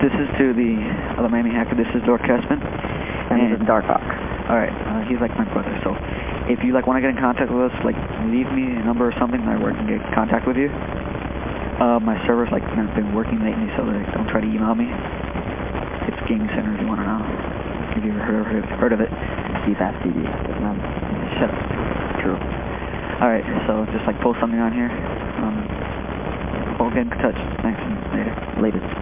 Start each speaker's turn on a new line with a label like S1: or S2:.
S1: this is to the uh, other Miami hacker. This is Dork Kessman.
S2: And this is Darkhawk.
S1: All right, uh, he's like my brother. So if you like want to get in contact with us, like leave me a number or something that I can get in contact with you.、Uh, my server's like not been working lately, so like, don't try to email me. It's Gaming Center if you want to know. Have you ever heard, heard, heard of it?
S2: CFAS
S1: Shut up.
S2: True.
S1: All right, so just like post something on here. Um, we'll get in touch. Thanks. Later.
S2: Later.